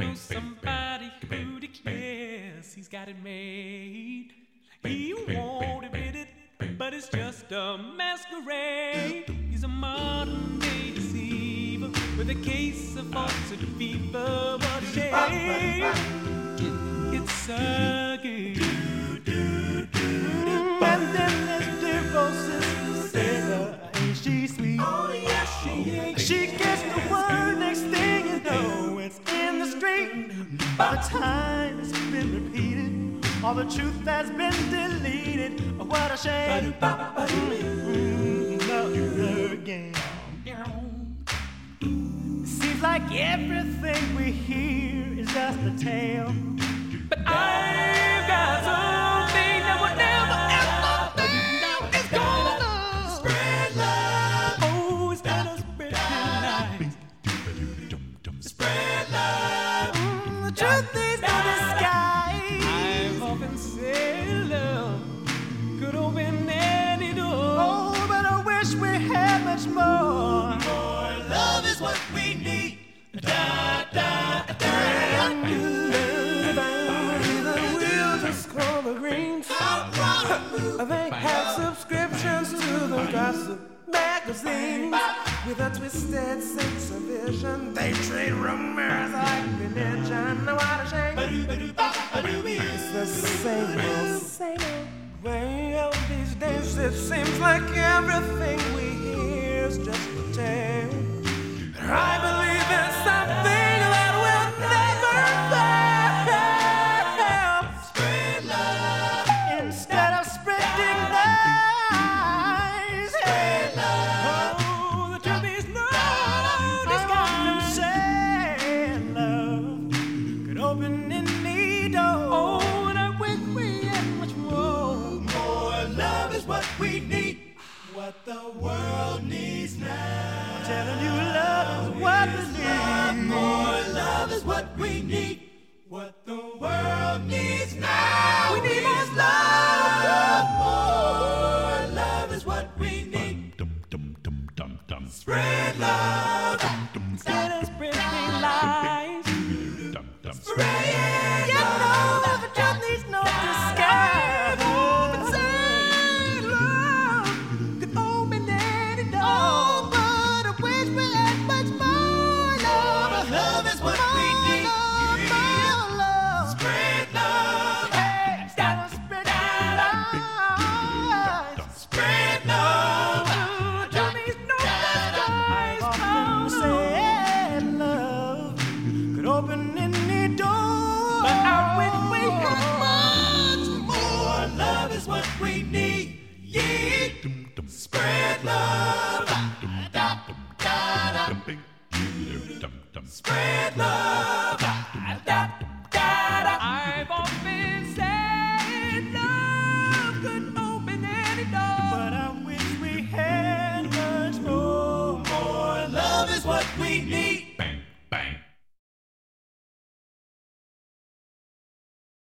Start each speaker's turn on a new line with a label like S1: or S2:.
S1: know somebody who declares he's got it made. He won't admit it, but it's just a masquerade. He's a modern day deceiver with a case of falsehood fever. What a shame! It's a game.
S2: Mm, and then there's DeRosa's Sarah, ain't she sweet? Oh, yes, she ain't. She gets the word, By the time it's been repeated, all the truth has been deleted. Oh, what a shame. Mm, Love her again. Seems like everything we hear is just a tale. Much more.
S1: More love is what we need. Da da da.
S2: New the wheels just scroll the greens. They have subscriptions to the gossip magazines. With a twisted sense of vision, they trade rumors like religion. What a shame. It's the same old, same old way of these days. It seems like everything we is what we need. What the world needs now. I'm telling you, love is what we need. Door. But I wish we had oh. much more. Love is what we need. Yeah. Spread love. Spread love.
S1: I've often said love could open any door.
S2: But I wish we had much more. More love is what we need.